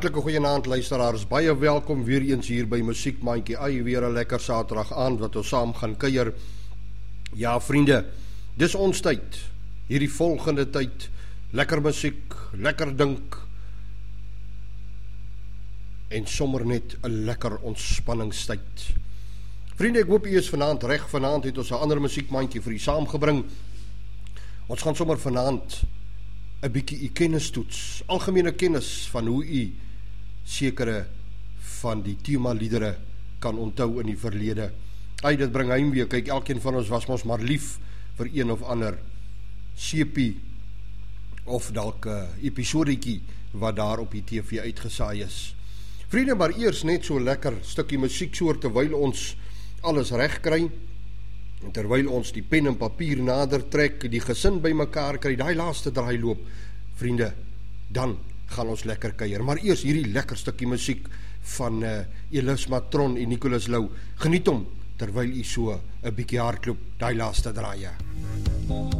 Hartlike goeienaand luisteraars. Baie welkom weer eens hier by Musiekmandjie. Ai weer 'n lekker Saterdag aand wat ons saam gaan kuier. Ja, vriende, dis ons tyd. Hierdie volgende tyd. Lekker musiek, lekker dink. En sommer net 'n lekker ontspanningstyd. Vriende, ek hoop u is vanaand reg. Vanaand het ons 'n ander musiekmandjie vir u saamgebring. Ons gaan sommer vanaand 'n bietjie u kennis toets, algemene kennis van hoe u sekere van die tema liedere kan onthou in die verlede. Ai dit bring heimwee. Kyk, elkeen van ons was mos maar lief vir een of ander sepie of dalk 'n episodetjie wat daar op die TV uitgesaai is. Vriende, maar eers net so lekker stukkie musiek soort terwyl ons alles reg kry. En terwyl ons die pen en papier nader trek, die gesin bymekaar kry, daai laaste draai loop, vriende, dan gaan ons lekker kuier. Maar eers hierdie lekker stukkie musiek van uh, Elis Matron en Nicholas Lou. Geniet hom terwyl u so 'n bietjie hardloop daai laaste draaie. vriende,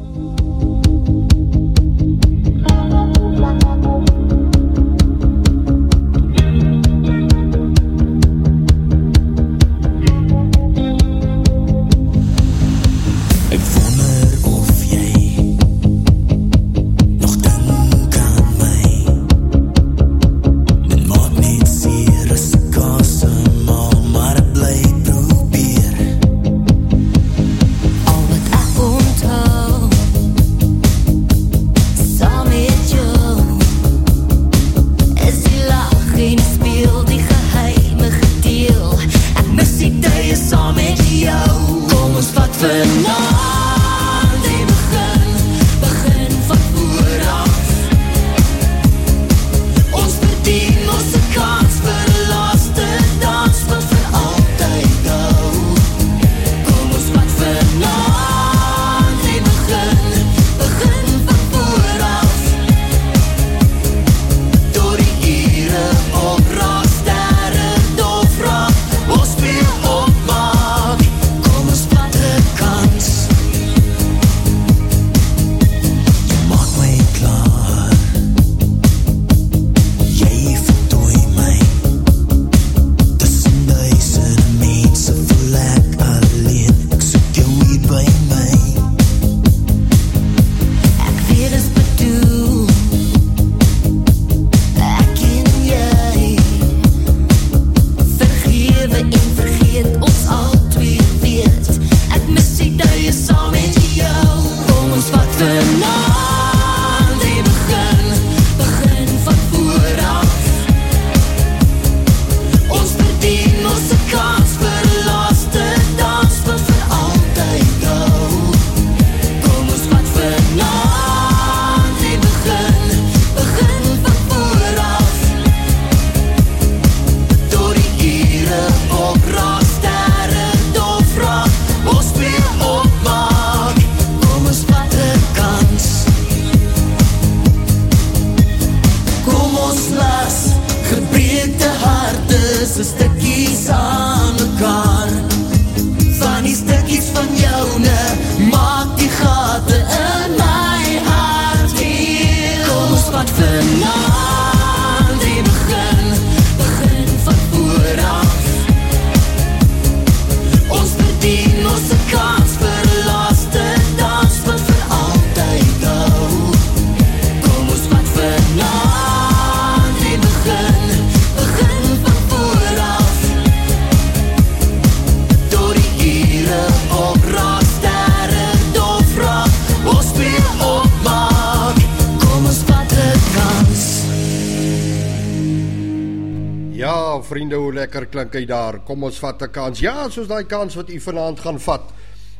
lekker klink hy daar. Kom ons vat 'n kans. Ja, soos daai kans wat u vanaand gaan vat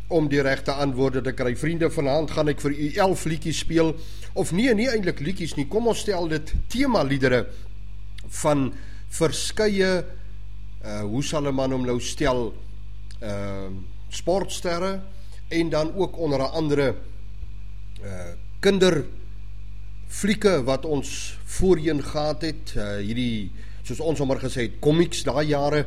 om die regte antwoorde te kry. Vriende, vanaand gaan ek vir u 11 liedjies speel of nee, nie eintlik liedjies nie. Kom ons stel dit tema liedere van verskeie uh hoe sal 'n man hom nou stel uh sportsterre en dan ook onder andere uh kinder flieke wat ons voorheen gehad het, uh hierdie soos ons sommer gesê het, komiks daai jare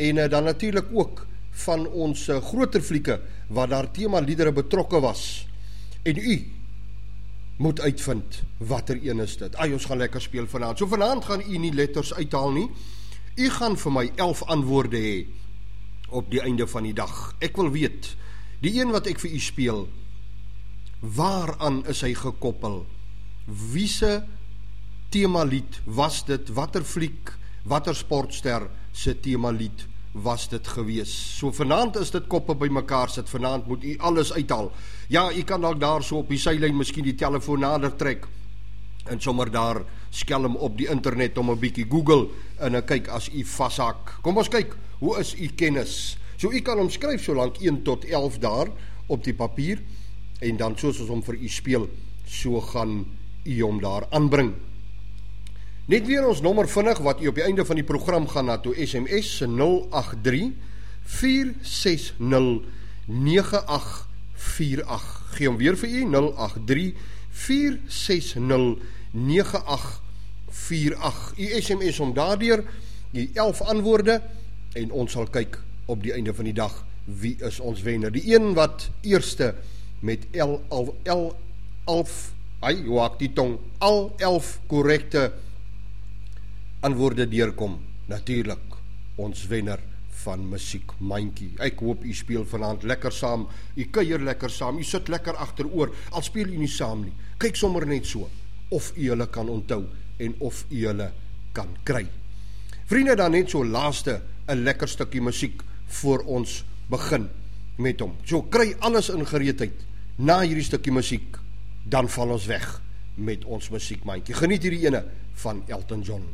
en uh, dan natuurlik ook van ons uh, groter flieke waar daar tema liedere betrokke was. En u moet uitvind watter een is dit. Ai, ons gaan lekker speel vanaand. So vanaand gaan u nie letters uithaal nie. U gaan vir my 11 antwoorde hê op die einde van die dag. Ek wil weet, die een wat ek vir u speel, waaraan is hy gekoppel? Wiese tema lied was dit? Watter fliek, watter sportster se tema lied was dit gewees? So vanaand is dit koppe bymekaar sit. Vanaand moet u alles uithaal. Ja, u kan dalk daar so op die seilyn miskien die telefoon nader trek en sommer daar skelm op die internet om 'n bietjie Google en dan kyk as u vashak. Kom ons kyk, hoe is u kennis? So u kan omskryf so lank 1 tot 11 daar op die papier en dan soos ons hom vir u speel, so gaan u hom daar aanbring. Net weer ons nommer vinnig wat u op die einde van die program gaan na toe SMS se 083 460 9848. Gee hom weer vir u 083 460 9848. U SMS om daardeur die 11 antwoorde en ons sal kyk op die einde van die dag wie is ons wenner. Die een wat eerste met L al L 11 ai hoe ek die tong al 11 korrekte antwoorde deurkom. Natuurlik ons wenner van musiek mandjie. Ek hoop u speel vanaand lekker saam. U kuier lekker saam. U sit lekker agteroor. Al speel u nie saam nie. Kyk sommer net so of u hulle kan onthou en of u hulle kan kry. Vriende, dan net so laaste 'n lekker stukkie musiek voor ons begin met hom. So kry alles in gereedheid na hierdie stukkie musiek, dan val ons weg met ons musiekmandjie. Geniet hierdie ene van Elton John.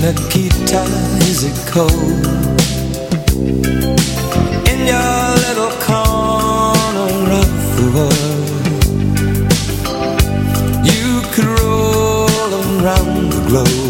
Nikita, is it cold in your little corner of the world? You could roll around the globe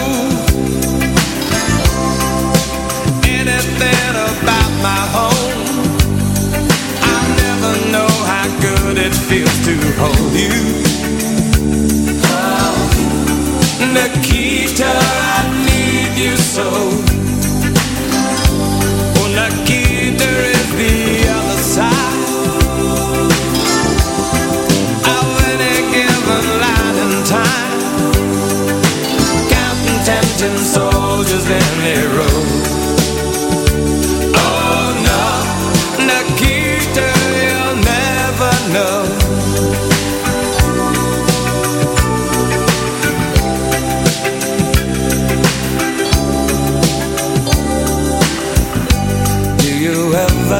my home. I never know how good it feels to hold you. Oh, Nikita, I need you so.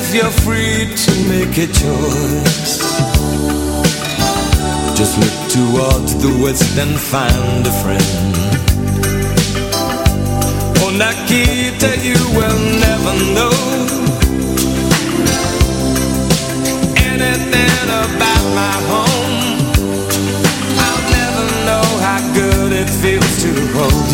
if you're free to make a choice. Just look toward the west and find a friend. Oh, Nikita, you will never know anything about my home. I'll never know how good it feels to hold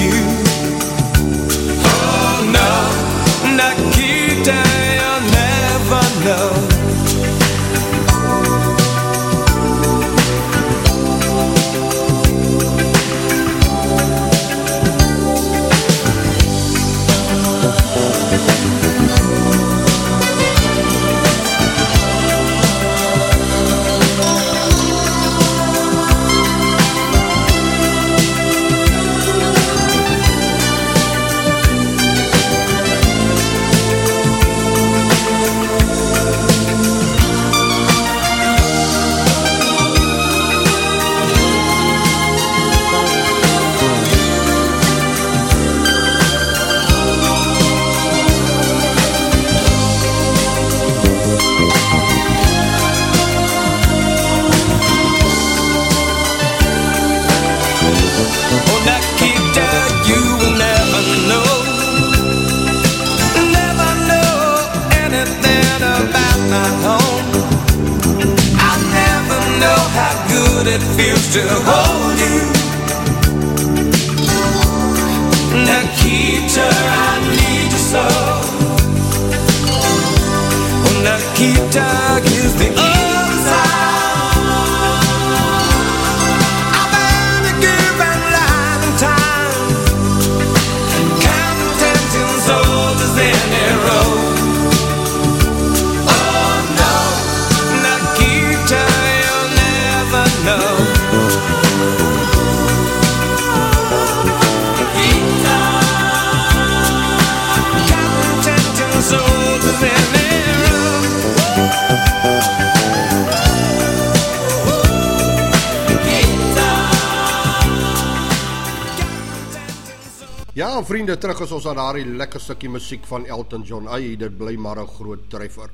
vriende, terug is ons aan daardie lekker stukkie musiek van Elton John. Ai, dit bly maar 'n groot treffer.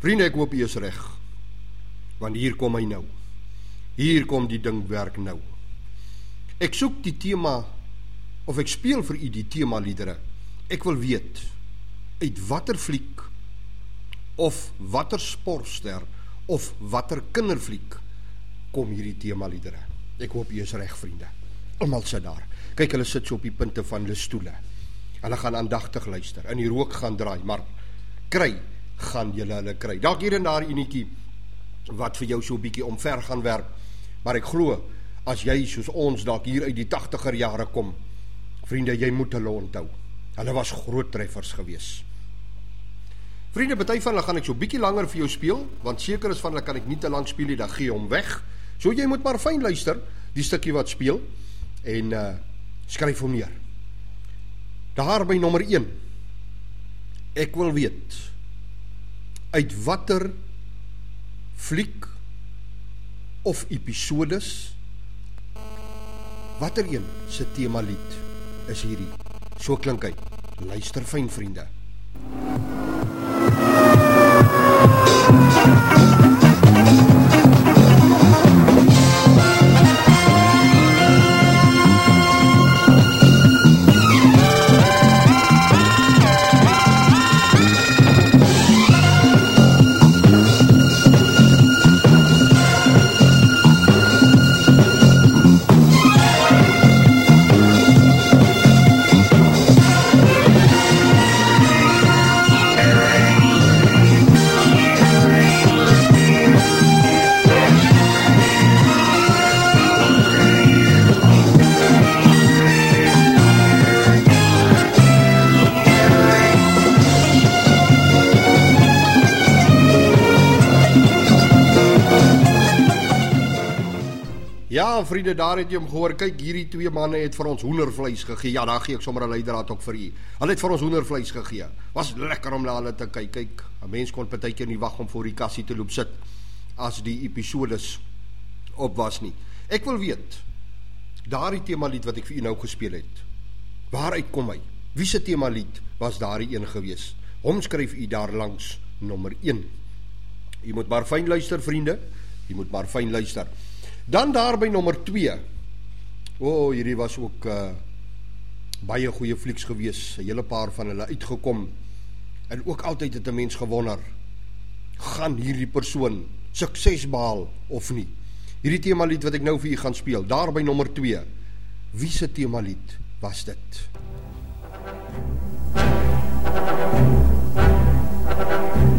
Vriende, ek hoop u is reg. Want hier kom hy nou. Hier kom die ding werk nou. Ek soek die tema of ek speel vir u die tema liedere. Ek wil weet uit watter fliek of watter sportster of watter kinderfliek kom hierdie tema liedere. Ek hoop u is reg, vriende. Almal sit daar. Kyk, hulle sit so op die punte van hulle stoele. Hulle gaan aandagtig luister. In die rook gaan draai, maar kry gaan julle hulle kry. Dalk hier en daar enetjie wat vir jou so 'n bietjie omver gaan werk. Maar ek glo as jy soos ons dalk hier uit die 80er jare kom, vriende, jy moet hulle onthou. Hulle was groot treffers geweest. Vriende, party van hulle gaan ek so bietjie langer vir jou speel, want seker is van hulle kan ek nie te lank speel nie, dan gee hom weg. So jy moet maar fyn luister, die stukkie wat speel en uh skryf hom neer. Daar by nommer 1. Ek wil weet uit watter fliek of episodes watter een se tema lied is hierdie? So klink hy. Luister fyn vriende. Ja, vriende, daar het jy hom gehoor. Kyk, hierdie twee manne het vir ons hoendervleis gegee. Ja, daar gee ek sommer 'n leidraad ook vir u. Hulle het vir ons hoendervleis gegee. Was lekker om na hulle te kyk. Kyk, 'n mens kon partykeer nie wag om voor die kassie te loop sit as die episodes op was nie. Ek wil weet daardie tema lied wat ek vir u nou gespeel het. Waaruit kom hy? Wie se tema lied was daardie een gewees? Hom skryf u daar langs nommer 1. Jy moet maar fyn luister vriende. Jy moet maar fyn luister. Dan daar by nommer 2. O, oh, hierdie was ook uh baie goeie flieks gewees. 'n Hele paar van hulle uitgekom. En ook altyd het 'n mens gewonder, gaan hierdie persoon sukses behaal of nie? Hierdie tema lied wat ek nou vir u gaan speel, daar by nommer 2. Wie se tema lied was dit? Ai,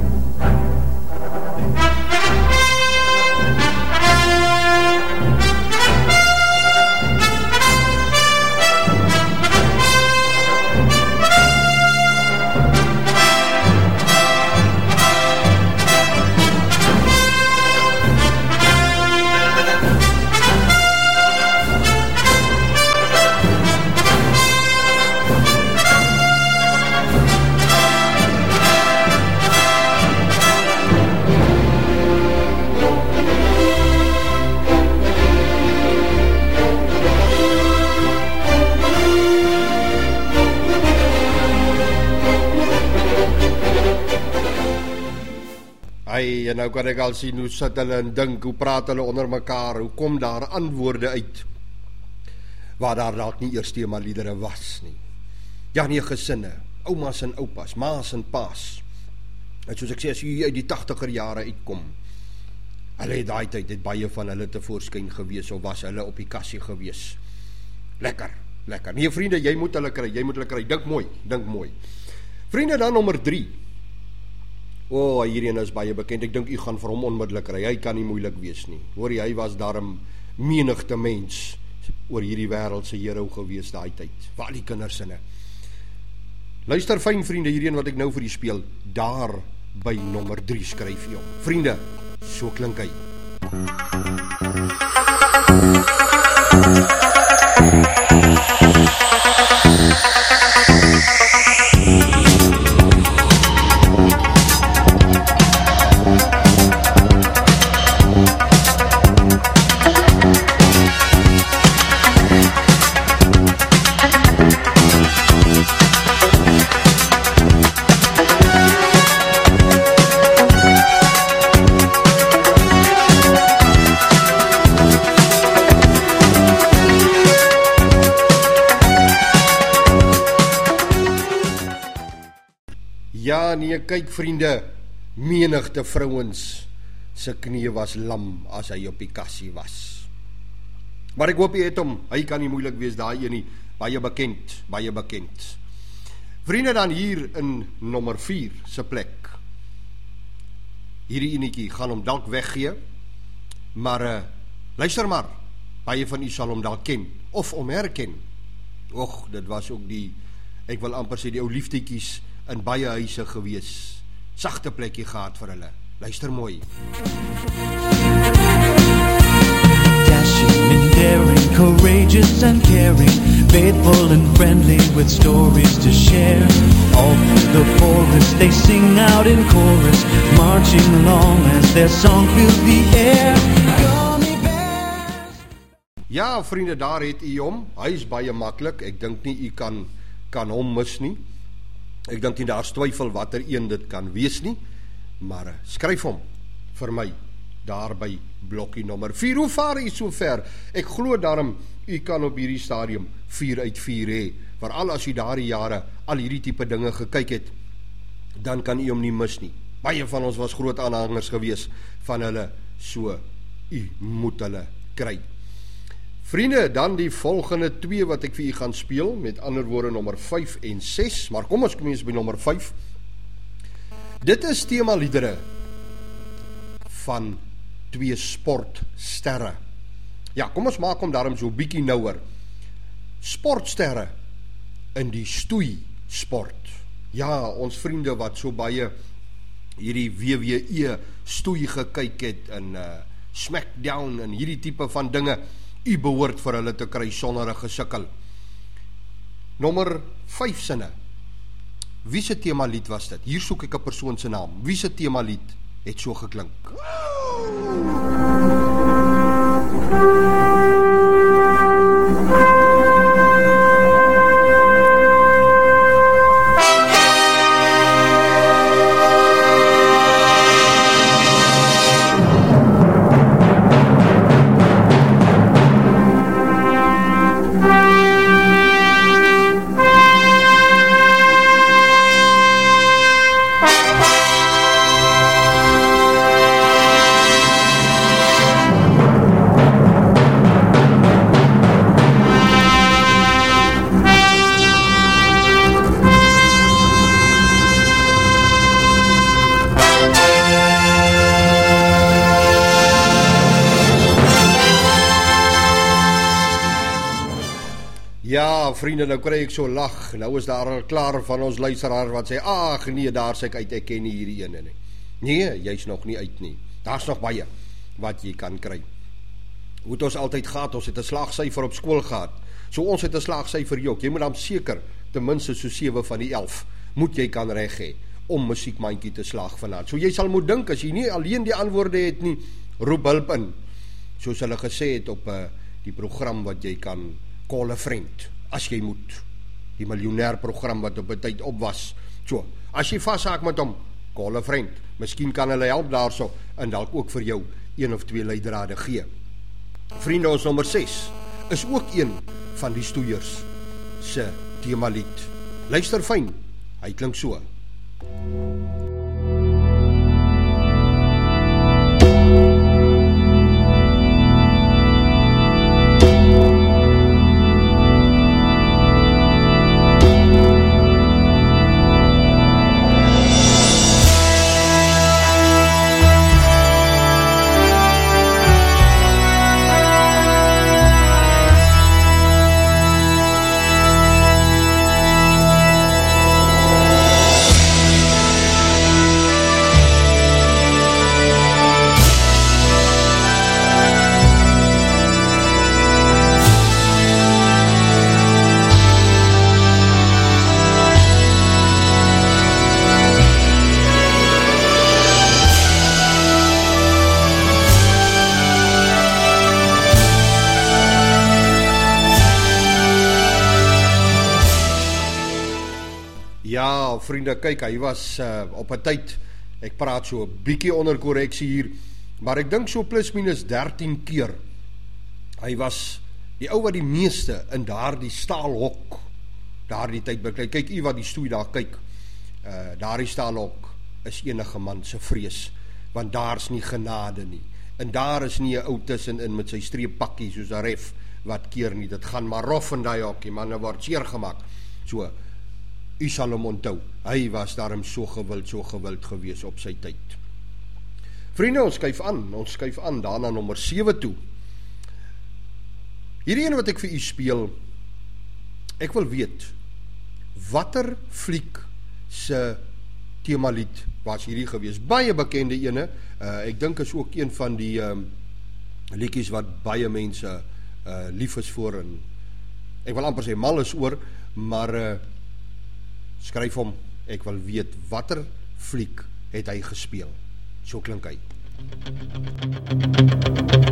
en nou kan ek al sien hoe sit hulle en dink, hoe praat hulle onder mekaar, hoe kom daar antwoorde uit waar daar dalk nie eers tema liedere was nie. Ja, nie gesinne, oumas en oupas, maas en paas. En soos ek sê, as jy uit die 80er jare uitkom, Hulle het daai tyd het baie van hulle te voorskyn gewees of was hulle op die kassie gewees. Lekker, lekker. Nee vriende, jy moet hulle kry, jy moet hulle kry. Dink mooi, dink mooi. Vriende dan nommer 3. O, oh, hierdie een is baie bekend. Ek dink u gaan vir hom onmiddellik kry. Hy kan nie moeilik wees nie. Hoor jy, hy was daarom menigte mens oor hierdie wêreld se hero gewees daai tyd. Vir al die kinders sinne. Luister fyn vriende, hierdie een wat ek nou vir u speel, daar by nommer 3 skryf jy hom. Vriende, so klink hy. Ja, nee, kyk vriende, menigte vrouens se knieë was lam as hy op die kassie was. Maar ek hoop jy het hom, hy kan nie moeilik wees daai een nie, baie bekend, baie bekend. Vriende dan hier in nommer 4 se plek. Hierdie enetjie gaan hom dalk weggee. Maar uh luister maar, baie van u sal hom dalk ken of hom herken. Och, dit was ook die ek wil amper sê die ou liefdetjies in baie huise gewees. Sagte plekkie gehad vir hulle. Luister mooi. Dashing and daring, courageous and caring, faithful and friendly with stories to share. All through the forest they sing out in chorus, marching along as their song fills the air. Ja, vriende, daar het u hom. Hy is baie maklik. Ek dink nie u kan kan hom mis nie. Ek dink nie daar's twyfel watter een dit kan wees nie, maar eh, skryf hom vir my daar by blokkie nommer 4. Hoe vaar u so ver? Ek glo daarom u kan op hierdie stadium 4 uit 4 hê. Veral as u daardie jare al hierdie tipe dinge gekyk het, dan kan u hom nie mis nie. Baie van ons was groot aanhangers gewees van hulle so u moet hulle kry. Vriende, dan die volgende twee wat ek vir u gaan speel, met ander woorde nommer 5 en 6, maar kom ons kom eens by nommer 5. Dit is tema liedere van twee sportsterre. Ja, kom ons maak hom daarom so bietjie nouer. Sportsterre in die stoei sport. Ja, ons vriende wat so baie hierdie WWE stoei gekyk het in uh Smackdown en hierdie tipe van dinge u behoort vir hulle te kry sonder 'n gesukkel. Nommer 5 sinne. Wie se tema lied was dit? Hier soek ek 'n persoon se naam. Wie se tema lied het so geklink? Ja, nou kry ek so lag. Nou is daar al klaar van ons luisteraar wat sê: "Ag nee, daar sê ek uit, ek ken nie hierdie ene nie." Nee, jy's nog nie uit nie. Daar's nog baie wat jy kan kry. Hoe dit ons altyd gehad, ons het 'n slaagsyfer op skool gehad. So ons het 'n slaagsyfer ook. Jy moet dan seker ten minste so 7 van die 11 moet jy kan reg hê om musiekmandjie te slaag vanaand. So jy sal moet dink as jy nie alleen die antwoorde het nie, roep hulp in. Soos hulle gesê het op 'n uh, die program wat jy kan call a friend as jy moet. Die miljonair program wat op 'n tyd op was. So as jy vashaak met hom call a friend. Miskien kan hulle help daarso en dalk ook vir jou een of twee leidrade gee. Vriende ons nommer 6 is ook een van die stoeiers se tema lied luister fyn hy klink so. Ja, vriende, kyk, hy was uh, op 'n tyd ek praat so 'n bietjie onder korreksie hier, maar ek dink so plus minus 13 keer. Hy was die ou wat die meeste in daardie staalhok daardie tyd beklei. Kyk u wat die stoei daar kyk. Uh daardie staalhok is enige man se vrees, want daar's nie genade nie. En daar is nie 'n ou tussenin met sy streeppakkie soos 'n ref wat keer nie. Dit gaan maar rof in daai hokkie, manne word seer gemaak. So u sal hom onthou. Hy was daarom so gewild, so gewild gewees op sy tyd. Vriende, ons skuif aan. Ons skuif aan daarna nommer 7 toe. Hierdie een wat ek vir u speel, ek wil weet watter fliek se tema lied was hierdie gewees? Baie bekende ene. Uh ek dink is ook een van die um, liedjies wat baie mense uh lief is vir en ek wil amper sê mal is oor, maar uh skryf hom ek wil weet watter fliek het hy gespeel? So klink hy. Ja,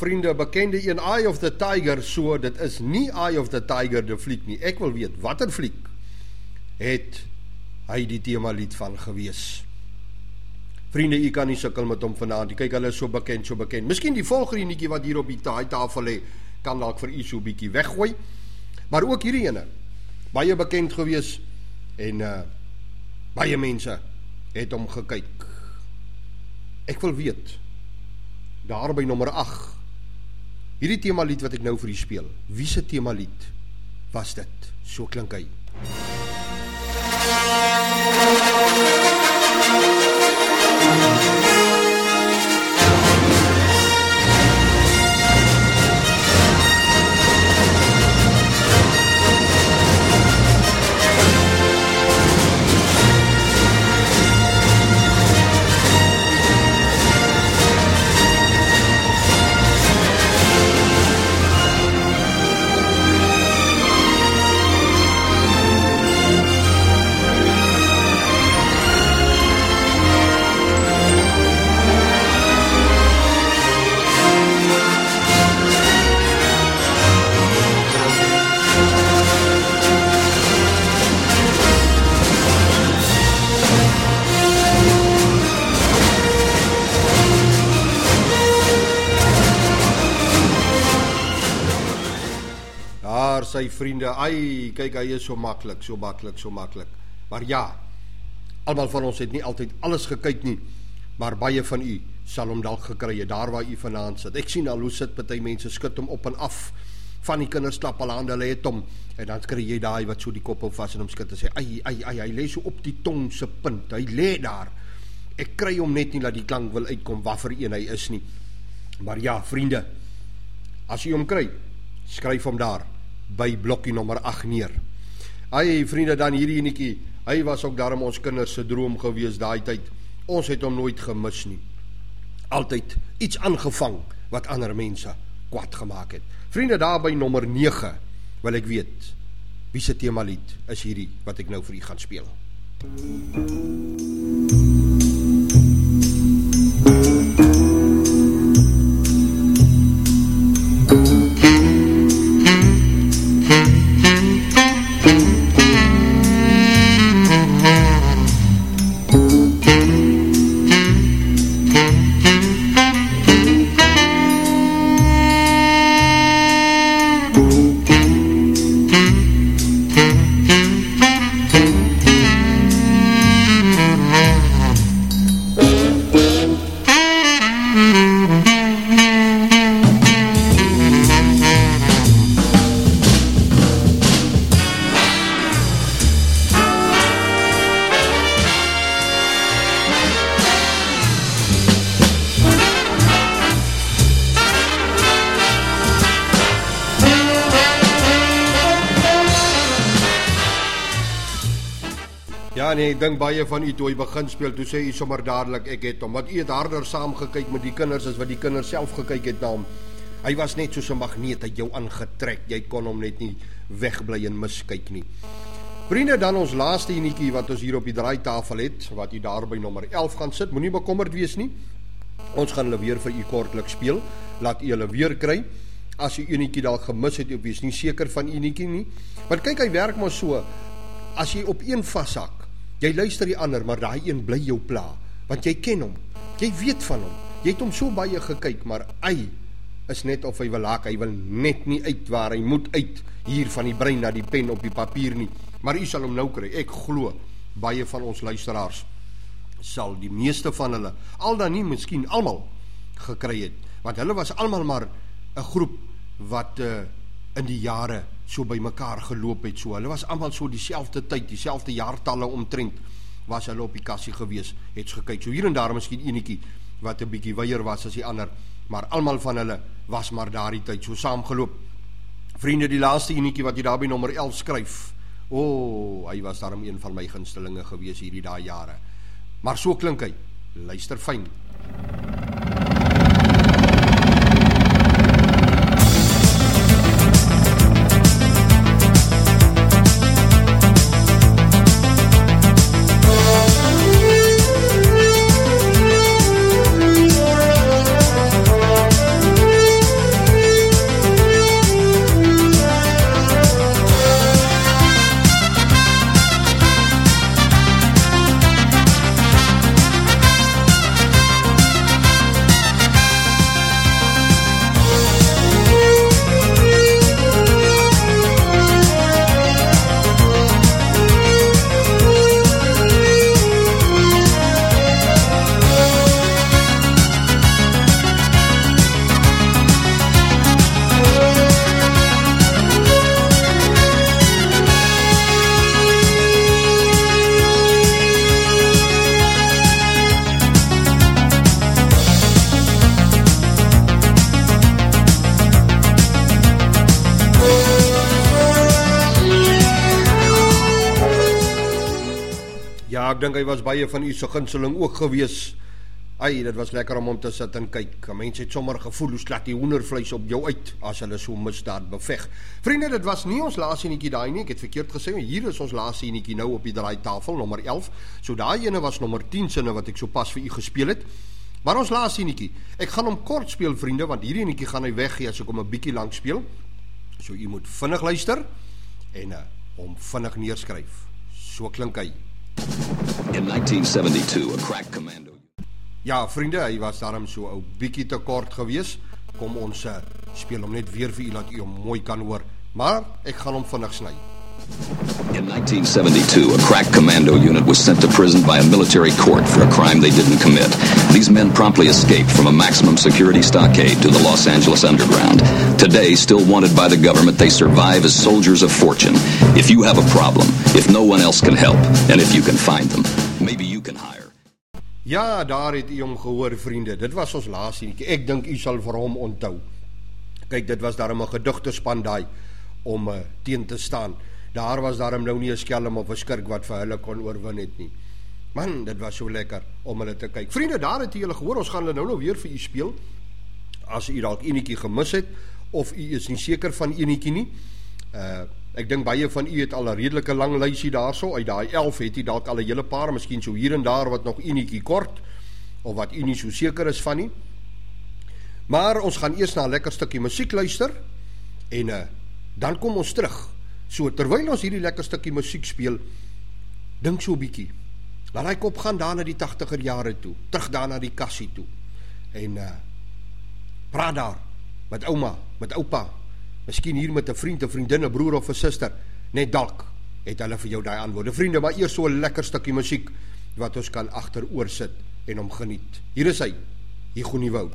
vriende, bekende een Eye of the Tiger, so dit is nie Eye of the Tiger die fliek nie. Ek wil weet watter fliek het hy die tema lied van gewees. Vriende, u kan nie sukkel met hom vanaand. Kyk, hulle is so bekend, so bekend. Miskien die volgende netjie wat hier op die taai tafel lê, kan dalk vir u so 'n bietjie weggooi. Maar ook hierdie ene, baie bekend gewees en uh baie mense het hom gekyk. Ek wil weet daar by nommer 8. Hierdie tema lied wat ek nou vir u speel. Wie se tema lied was dit? So klink hy. Sy vriende, ai, kyk hy is so maklik, so maklik, so maklik. Maar ja, almal van ons het nie altyd alles gekyk nie, maar baie van u sal hom dalk gekry het daar waar u vanaand sit. Ek sien al hoe sit party mense skud hom op en af. Van die kinders klap al hande lê het hom en dan kry jy daai wat so die kop op vas en hom skud en sê ai ai ai hy lê so op die tong se punt. Hy lê daar. Ek kry hom net nie dat die klank wil uitkom watter een hy is nie. Maar ja, vriende, as jy hom kry, skryf hom daar by blokkie nommer 8 neer. Ai vriende dan hierdie enetjie, hy was ook daarom ons kinders se droom gewees daai tyd. Ons het hom nooit gemis nie. Altyd iets aangevang wat ander mense kwaad gemaak het. Vriende daar by nommer 9 wil ek weet wie se tema lied is hierdie wat ek nou vir u gaan speel. Thank you. Dink baie van u toe hy begin speel, toe sê u sommer dadelik ek het hom, want u het harder saam gekyk met die kinders as wat die kinders self gekyk het na hom. Hy was net soos 'n magneet, het jou aangetrek. Jy kon hom net nie wegbly en miskyk nie. Vriende, dan ons laaste enetjie wat ons hier op die draaitafel het, wat u daar by nommer 11 gaan sit. Moenie bekommerd wees nie. Ons gaan hulle weer vir u kortliks speel. Laat u hulle weer kry. As u enetjie dalk gemis het of wees nie seker van enetjie nie. Want kyk, hy werk maar so. As jy op een vashak, Jy luister die ander, maar daai een bly jou pla, want jy ken hom. Jy weet van hom. Jy het hom so baie gekyk, maar hy is net of hy wil haak, hy wil net nie uit waar hy moet uit hier van die brein na die pen op die papier nie. Maar u sal hom nou kry. Ek glo baie van ons luisteraars sal die meeste van hulle al dan nie miskien almal gekry het, want hulle was almal maar 'n groep wat uh, in die jare so by mekaar geloop het so. Hulle was almal so dieselfde tyd, dieselfde jaartalle omtrent was hulle op die kassie gewees, het gekyk. So hier en daar miskien enetjie wat 'n bietjie weier was as die ander, maar almal van hulle was maar daardie tyd so saamgeloop. Vriende, die laaste enetjie wat jy daar by nommer 11 skryf. O, oh, hy was daarom een van my gunstelinge gewees hierdie daai jare. Maar so klink hy. Luister fyn. Was baie van u se gunsteling ook gewees. Ai, dit was lekker om hom te sit en kyk. Mense het sommer gevoel hoe slat die hoendervleis op jou uit as hulle so misdaad beveg. Vriende, dit was nie ons laaste enetjie daai nie. Ek het verkeerd gesê. Hier is ons laaste enetjie nou op die draaitafel, nommer 11. So daai ene was nommer 10 sinne wat ek sopas vir u gespeel het. Maar ons laaste enetjie. Ek gaan hom kort speel, vriende, want hierdie enetjie gaan hy weggee as ek hom 'n bietjie lank speel. So u moet vinnig luister en uh, hom vinnig neerskryf. So klink hy. In 1972, a crack commando. Ja, vriende, hy was daarom so 'n bietjie te kort geweest. Kom ons uh, speel hom net weer vir u dat u hom mooi kan hoor. Maar ek gaan hom vinnig sny. In 1972, a crack commando unit was sent to prison by a military court for a crime they didn't commit. These men promptly escaped from a maximum security stockade to the Los Angeles underground. Today, still wanted by the government, they survive as soldiers of fortune. If you have a problem, if no one else can help, and if you can find them, maybe you can hire. Ja, daar het u hom gehoor, vriende. Dit was ons laaste enetjie. Ek dink u sal vir hom onthou. Kyk, dit was daarom 'n gedigte span daai om uh, teen te staan daar was daarom nou nie 'n skelm of 'n skurk wat vir hulle kon oorwin het nie. Man, dit was so lekker om hulle te kyk. Vriende, daar het julle gehoor, ons gaan hulle nou nou weer vir u speel. As u dalk enetjie gemis het of u is nie seker van enetjie nie. Uh ek dink baie van u het al 'n redelike lang lysie daarso. Uit daai 11 het u dalk al 'n hele paar, miskien so hier en daar wat nog enetjie kort of wat u nie so seker is van nie. Maar ons gaan eers na 'n lekker stukkie musiek luister en uh dan kom ons terug So terwyl ons hierdie lekker stukkie musiek speel, dink so 'n bietjie. Laat hy kop gaan daar na die 80er jare toe, terug daar na die kassie toe. En uh praat daar met ouma, met oupa, miskien hier met 'n vriend, 'n vriendin, 'n broer of 'n suster, net dalk het hulle vir jou daai antwoorde. Vriende, maar eers so 'n lekker stukkie musiek wat ons kan agteroor sit en hom geniet. Hier is hy. Hier gaan nie woud.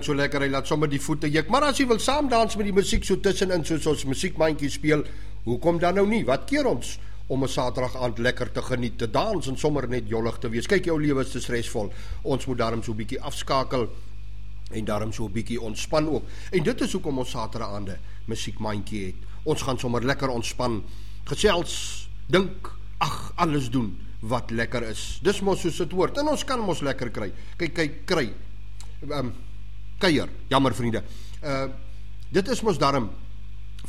Klink so lekker, hy laat sommer die voete juk. Maar as jy wil saam dans met die musiek so tussenin soos ons musiekmandjie speel, hoekom dan nou nie? Wat keer ons om 'n Saterdag aand lekker te geniet, te dans en sommer net jollig te wees. Kyk jou lewe is te stresvol. Ons moet daarom so 'n bietjie afskakel en daarom so 'n bietjie ontspan ook. En dit is hoekom ons Saterdag aande musiekmandjie het. Ons gaan sommer lekker ontspan, gesels, dink, ag, alles doen wat lekker is. Dis mos soos dit hoort. En ons kan mos lekker kry. Kyk, kyk, kry ehm um, kuier. Jammer vriende. Uh dit is mos darm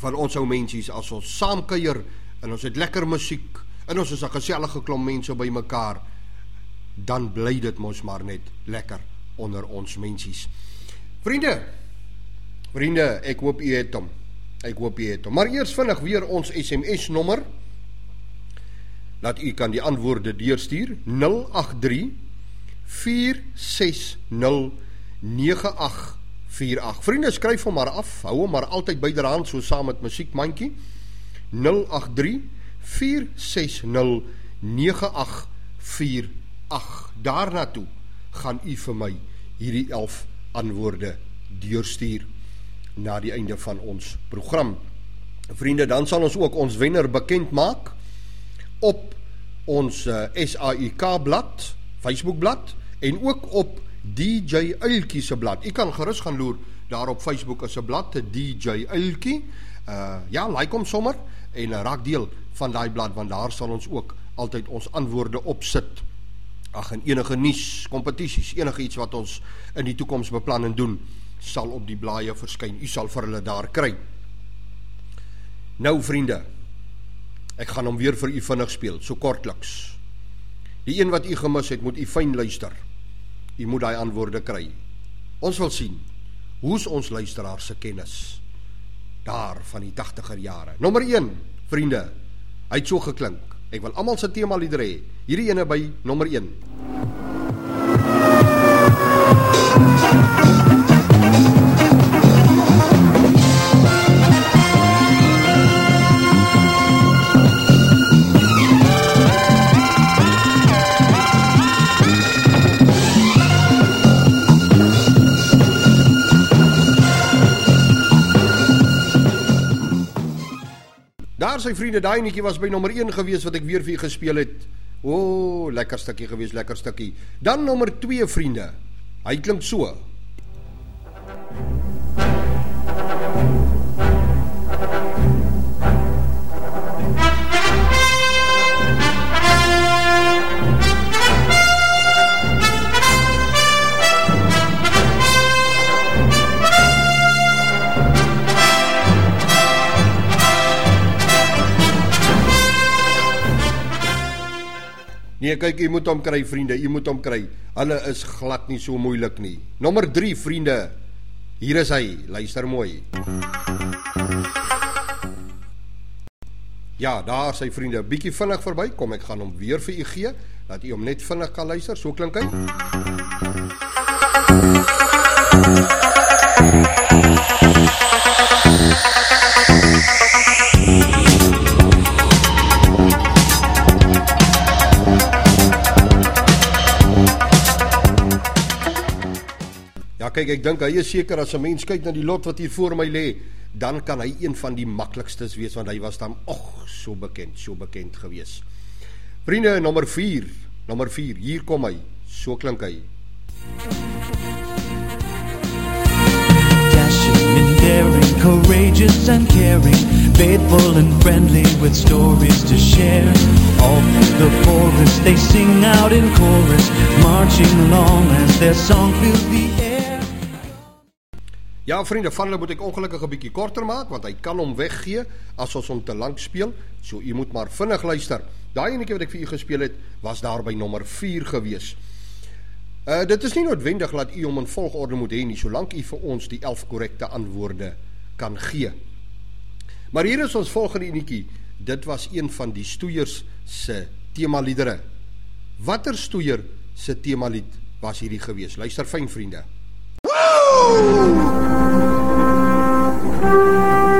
van ons ou mensies as ons saam kuier en ons het lekker musiek en ons is 'n gesellige klomp mense by mekaar dan bly dit mos maar net lekker onder ons mensies. Vriende. Vriende, ek hoop u het hom. Ek hoop u het hom. Maar eers vinnig weer ons SMS nommer. Laat u kan die antwoorde deurstuur 083 460 9848. Vriende, skryf hom maar af. Hou hom maar altyd byderhand so saam met musiekmandjie. 083 460 9848. Daarna toe gaan u vir my hierdie 11 antwoorde deurstuur na die einde van ons program. Vriende, dan sal ons ook ons wenner bekend maak op ons uh, eh, SAIK blad, Facebook blad en ook op DJ Uiltjie se blad. U kan gerus gaan loer daar op Facebook is 'n blad te DJ Uiltjie. Uh ja, like hom sommer en uh, raak deel van daai blad want daar sal ons ook altyd ons antwoorde opsit. Ag en enige nuus, kompetisies, enige iets wat ons in die toekoms beplan en doen, sal op die blaaie verskyn. U sal vir hulle daar kry. Nou vriende, ek gaan hom weer vir u vinnig speel, so kortliks. Die een wat u gemis het, moet u fyn luister. U moet daai antwoorde kry. Ons wil sien hoe's ons luisteraars se kennis daar van die 80er jare. Nommer 1, vriende. Hy het so geklink. Ek wil almal se tema liedere hê. Hierdie ene by nommer 1. Daar sy vriende, daai netjie was by nommer 1 gewees wat ek weer vir u gespeel het. O, oh, lekker stukkie gewees, lekker stukkie. Dan nommer 2 vriende. Hy klink so. Nee, kyk, jy moet hom kry vriende, jy moet hom kry. Hulle is glad nie so moeilik nie. Nommer 3 vriende. Hier is hy. Luister mooi. Ja, daar sy vriende, bietjie vinnig verby. Kom ek gaan hom weer vir u gee dat u hom net vinnig kan luister. So klink hy. Kyk, ek dink hy is seker as 'n mens kyk na die lot wat hier voor my lê, dan kan hy een van die maklikstes wees want hy was dan ag so bekend, so bekend gewees. Vriende, nommer 4, nommer 4, hier kom hy. So klink hy. Dashing and daring, courageous and caring, faithful and friendly with stories to share. All through the forest they sing out in chorus, marching along as their song fills the air. Ja, vriende, van hulle moet ek ongelukkig 'n bietjie korter maak want hy kan hom weggee as ons hom te lank speel. So u moet maar vinnig luister. Daai enetjie wat ek vir u gespeel het, was daar by nommer 4 gewees. Uh dit is nie noodwendig dat u hom in volgorde moet hê nie, solank u vir ons die 11 korrekte antwoorde kan gee. Maar hier is ons volgende enetjie. Dit was een van die stoeiers se temaliedere. Watter stoeier se temalied was hierdie gewees? Luister fyn vriende. Ja,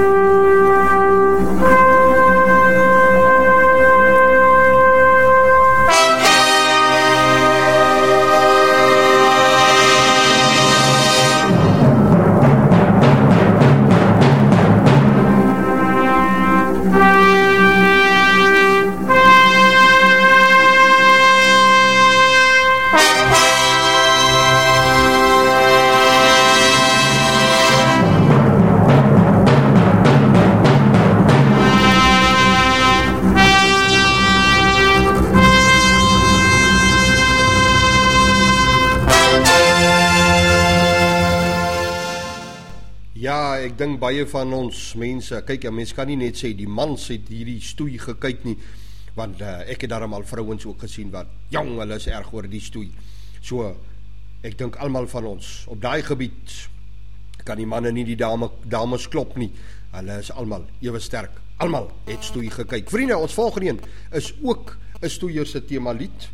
baie van ons mense, kyk, 'n mens kan nie net sê die mans het hierdie stoei gekyk nie, want uh, ek het daarom vrouens ook gesien wat jong, hulle is erg oor die stoei. So ek dink almal van ons op daai gebied kan die manne nie die dame dames klop nie. Hulle is almal ewe sterk. Almal het stoei gekyk. Vriende, ons volgende een is ook 'n stoeier se tema lied.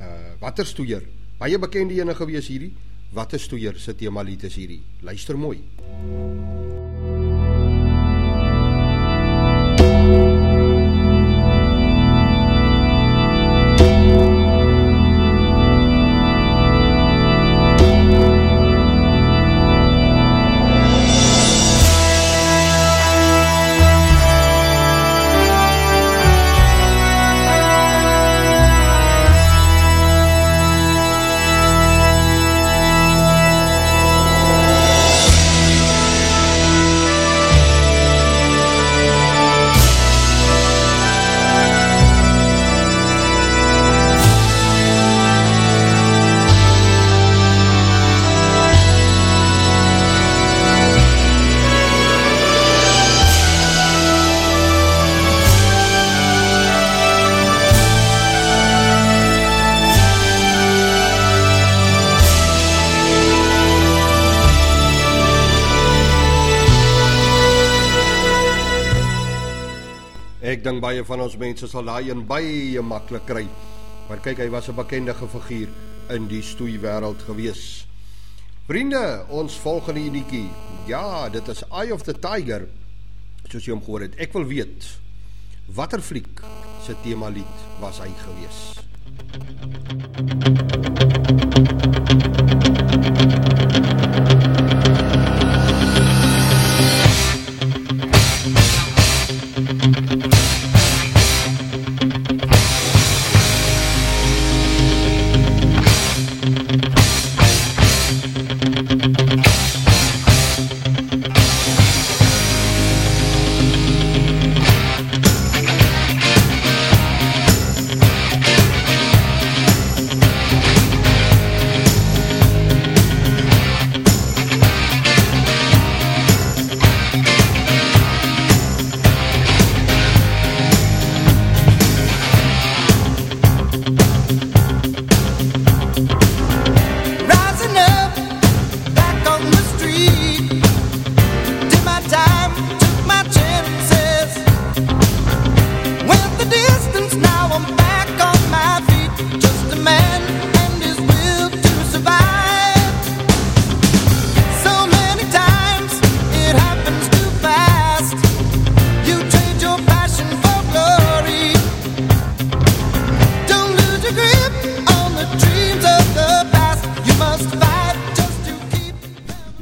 Uh watter stoeier? Baie bekende ene gewees hierdie. Watter stoeier se tema lied is hierdie? Luister mooi. Ek dink baie van ons mense sal daai een baie maklik kry. Maar kyk, hy was 'n bekende figuur in die stoei wêreld gewees. Vriende, ons volgende enetjie. Ja, dit is Eye of the Tiger. Soos jy hom gehoor het. Ek wil weet watter fliek se tema lied was hy gewees?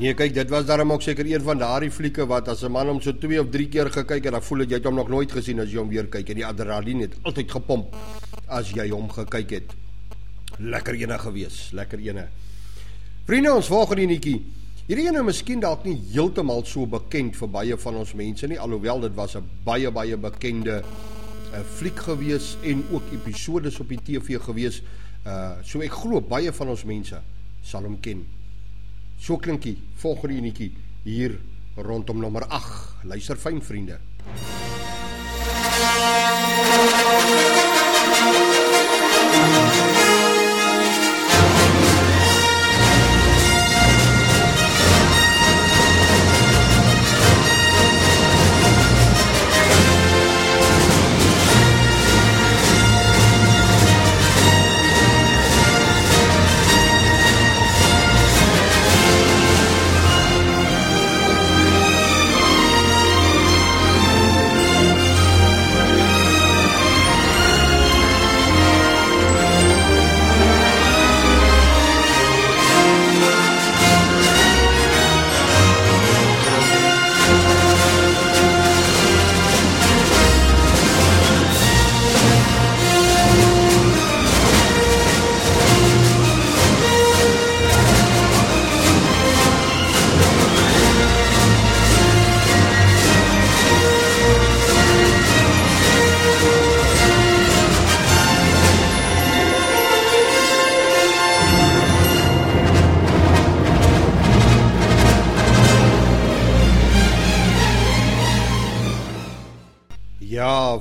Nee, kyk, dit was daarom ook seker een van daardie flieke wat as 'n man hom so 2 of 3 keer gekyk het, dan voel dit jy het hom nog nooit gesien as jy hom weer kyk en die adrenalien het altyd gepomp as jy hom gekyk het. Lekker ene gewees, lekker ene. Vriende, ons volgende enetjie. Hierdie ene miskien dalk nie heeltemal so bekend vir baie van ons mense nie, alhoewel dit was 'n baie baie bekende 'n uh, fliek gewees en ook episode op die TV gewees. Uh so ek glo baie van ons mense sal hom ken. So klinkie volgende enetjie hier rondom nommer 8. Luister fyn vriende.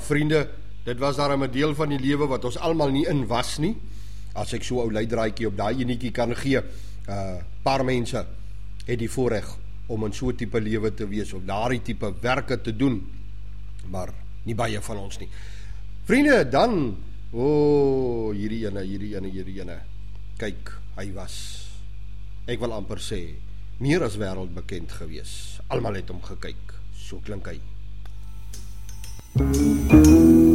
Vriende, dit was daarom 'n deel van die lewe wat ons almal nie in was nie. As ek so ou leidraadjie op daai enetjie kan gee, 'n uh, paar mense het die voorreg om in so 'n tipe lewe te wees of daardie tipe werke te doen. Maar nie baie van ons nie. Vriende, dan o, oh, hierdie ene, hierdie ene, hierdie ene. Kyk, hy was ek wil amper sê meer as wêreldbekend gewees. Almal het hom gekyk. So klink hy. Thank you.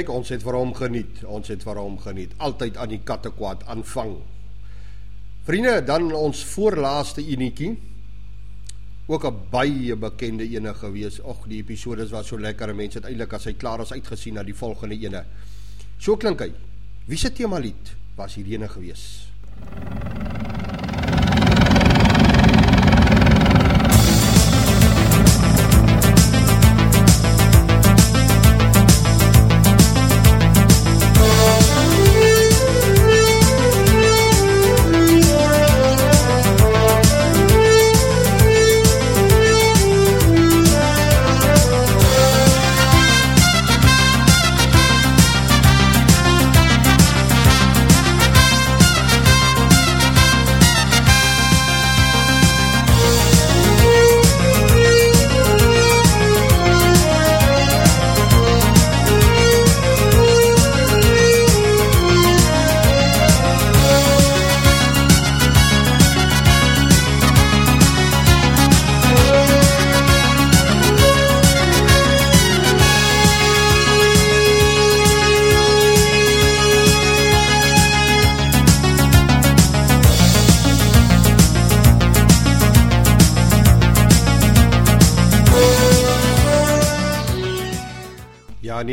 Kyk, ons het vir hom geniet. Ons het vir hom geniet. Altyd aan die katte kwaad aanvang. Vriende, dan ons voorlaaste enetjie. Ook 'n baie bekende ene gewees. Ag, die episode was so lekker. Mense het eintlik as hy klaar is uitgesien na die volgende ene. So klink hy. Wie se tema lied was hierdie ene gewees? nee,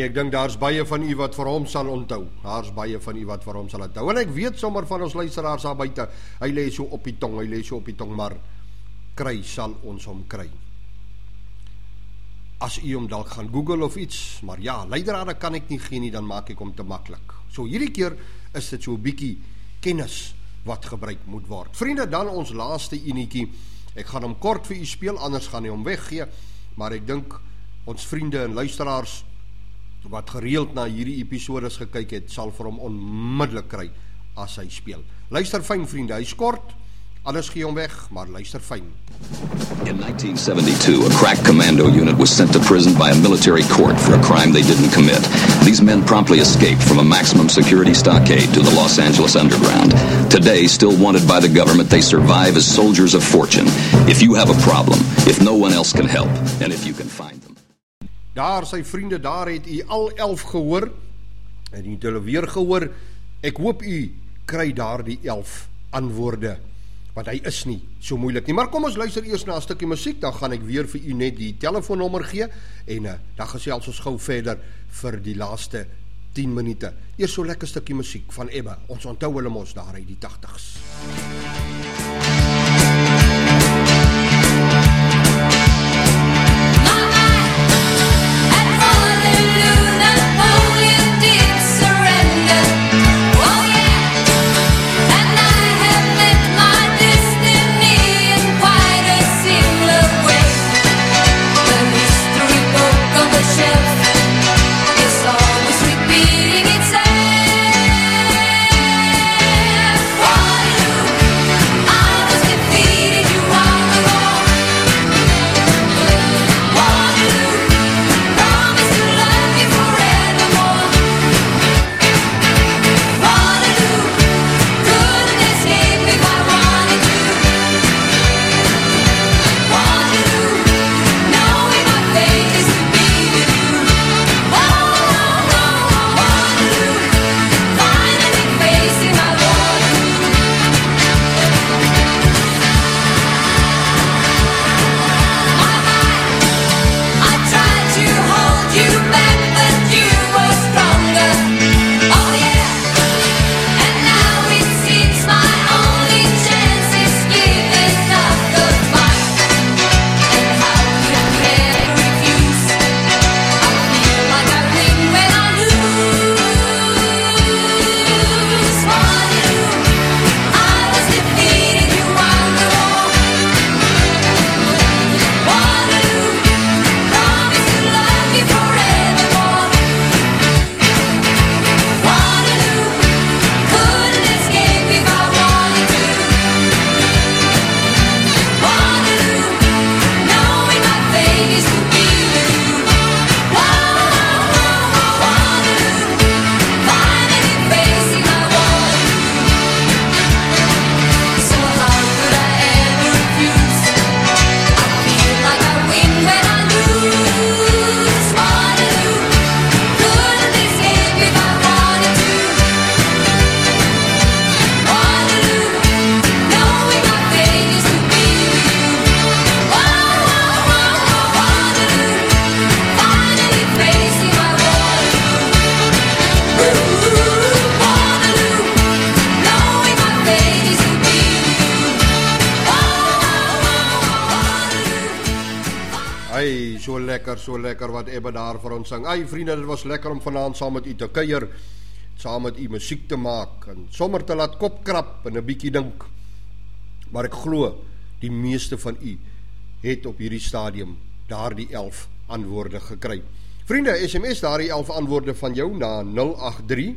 ek dink daar's baie van u wat vir hom sal onthou. Daar's baie van u wat vir hom sal onthou. En ek weet sommer van ons luisteraars daar buite, hy lê so op die tong, hy lê so op die tong, maar kry sal ons hom kry. as u hom dalk gaan Google of iets, maar ja, leidrade kan ek nie gee nie, dan maak ek hom te maklik. So hierdie keer is dit so 'n bietjie kennis wat gebruik moet word. Vriende, dan ons laaste enetjie. Ek gaan hom kort vir u speel, anders gaan hy hom weggee, maar ek dink ons vriende en luisteraars wat gereeld na hierdie episode gekyk het, sal vir hom onmiddellik kry as hy speel. Luister fyn vriende, hy's kort. Alles gee hom weg, maar luister fyn. In 1972, a crack commando unit was sent to prison by a military court for a crime they didn't commit. These men promptly escaped from a maximum security stockade to the Los Angeles underground. Today, still wanted by the government, they survive as soldiers of fortune. If you have a problem, if no one else can help, and if you can find them. Daar sy vriende, daar het u al 11 gehoor. En het hulle weer gehoor. Ek hoop u kry daardie 11 antwoorde want hy is nie so moeilik nie. Maar kom ons luister eers na 'n stukkie musiek, dan gaan ek weer vir u net die telefoonnommer gee en uh, dan gesels ons gou verder vir die laaste 10 minute. Eers so lekker stukkie musiek van Ebbe. Ons onthou hulle mos daar uit die 80s. Wat Ebbe daar vir ons sing. Ai vriende, dit was lekker om vanaand saam met u te kuier, saam met u musiek te maak en sommer te laat kop krap en 'n bietjie dink. Maar ek glo die meeste van u het op hierdie stadium daardie 11 antwoorde gekry. Vriende, SMS daardie 11 antwoorde van jou na 083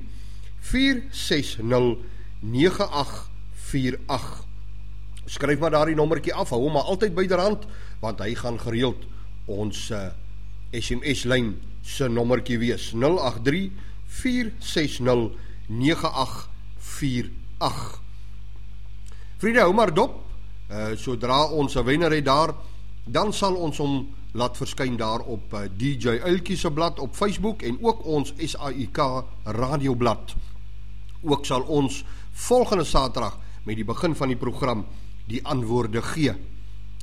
460 9848. Skryf maar daardie nommertjie af, hou hom maar altyd byderhand want hy gaan gereeld ons uh, SMS lyn se nommertjie wees 083 460 9848. Vriende, hou maar dop. Uh sodra ons 'n wenner het daar, dan sal ons hom laat verskyn daar op uh, DJ Uiltjie se blad op Facebook en ook ons SAIK radioblad. Ook sal ons volgende Saterdag met die begin van die program die antwoorde gee.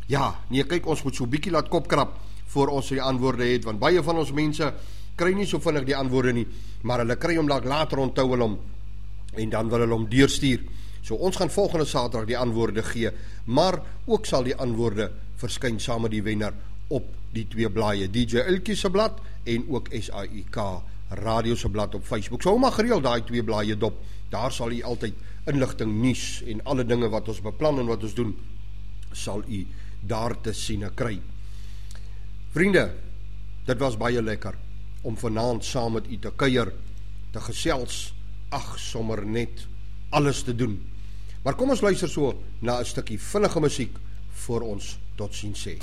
Ja, nee, kyk ons moet so 'n bietjie laat kopkrap voor ons die antwoorde het want baie van ons mense kry nie so vinnig die antwoorde nie, maar hulle kry hom dalk later onthou hulle hom en dan wil hulle hom deurstuur. So ons gaan volgende Saterdag die antwoorde gee, maar ook sal die antwoorde verskyn saam met die wenner op die twee blaaie DJ Elkie se blad en ook SAIK radio se blad op Facebook. So hou maar gereeld daai twee blaaie dop. Daar sal u altyd inligting nuus en alle dinge wat ons beplan en wat ons doen sal u daar te sien kry. Vriende, dit was baie lekker om vanaand saam met u te kuier, te gesels, ag sommer net alles te doen. Maar kom ons luister so na 'n stukkie vinnige musiek voor ons totsiens sê.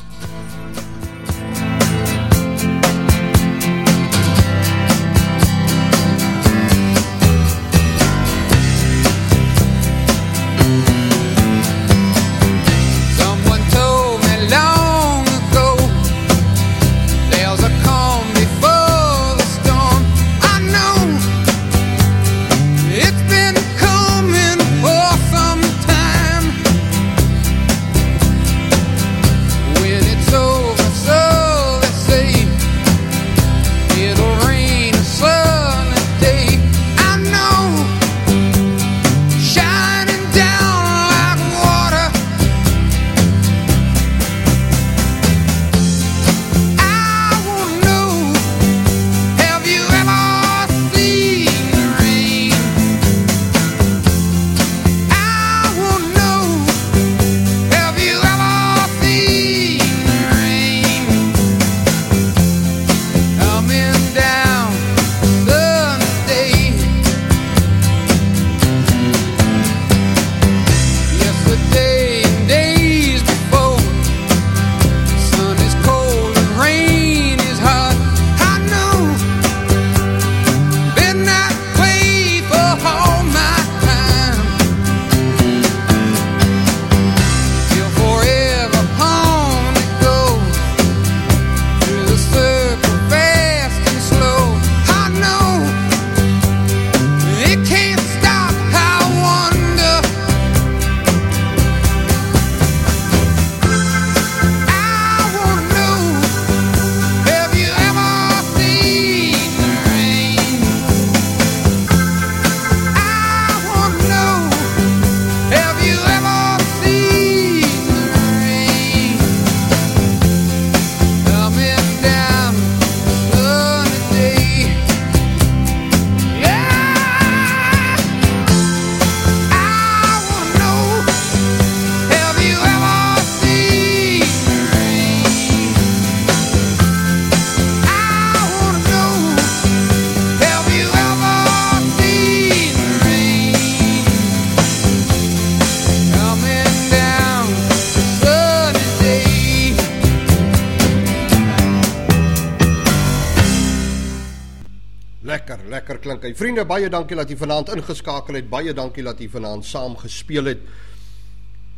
Vriende, baie dankie dat jy vanaand ingeskakel het. Baie dankie dat jy vanaand saam gespeel het.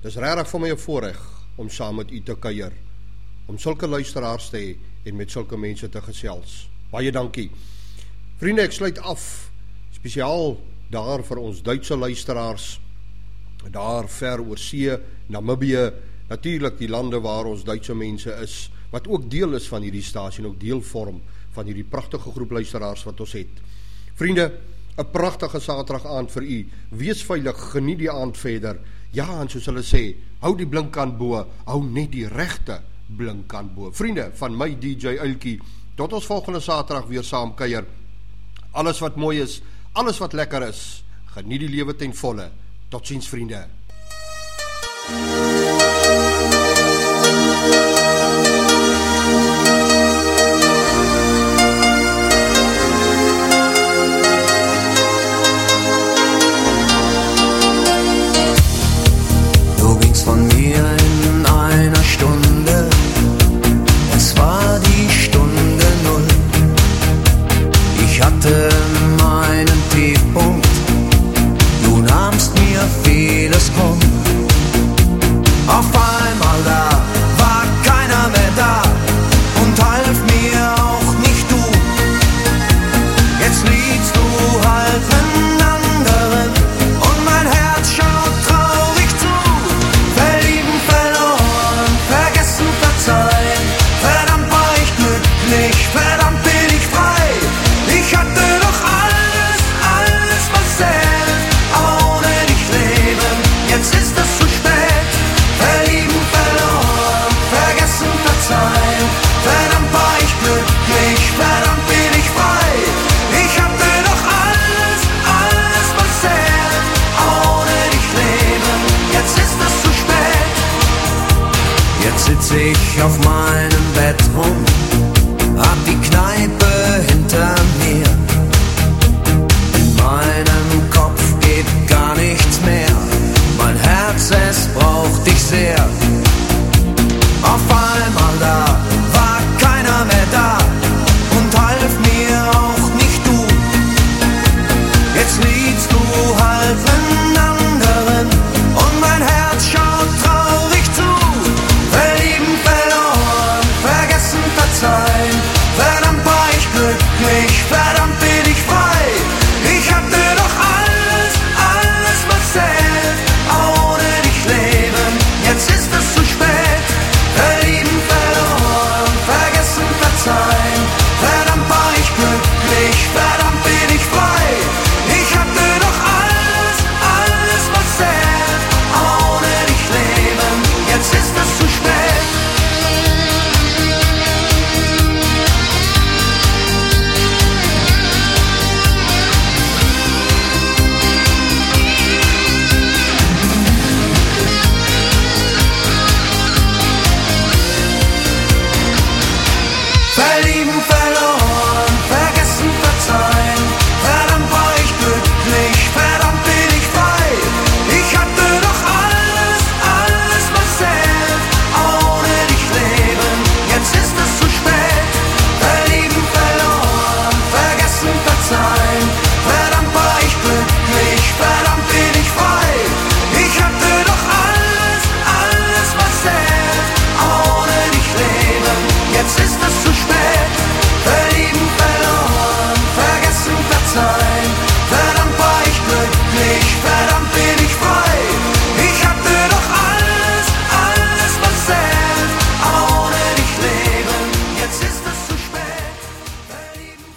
Dis regtig vir my 'n voorreg om saam met u te kuier. Om sulke luisteraars te hê en met sulke mense te gesels. Baie dankie. Vriende, ek sluit af spesiaal daar vir ons Duitse luisteraars daar ver oor see, Namibië, natuurlik die lande waar ons Duitse mense is wat ook deel is van hierdie stasie en ook deel vorm van hierdie pragtige groep luisteraars wat ons het. Vriende, 'n pragtige Saterdag aand vir u. Wees veilig, geniet die aand verder. Ja, en soos hulle sê, hou die blinkkant bo, hou net die regte blinkkant bo. Vriende, van my DJ Uiltjie, tot ons volgende Saterdag weer saam kuier. Alles wat mooi is, alles wat lekker is, geniet die lewe ten volle. Totsiens vriende. Jetzt ist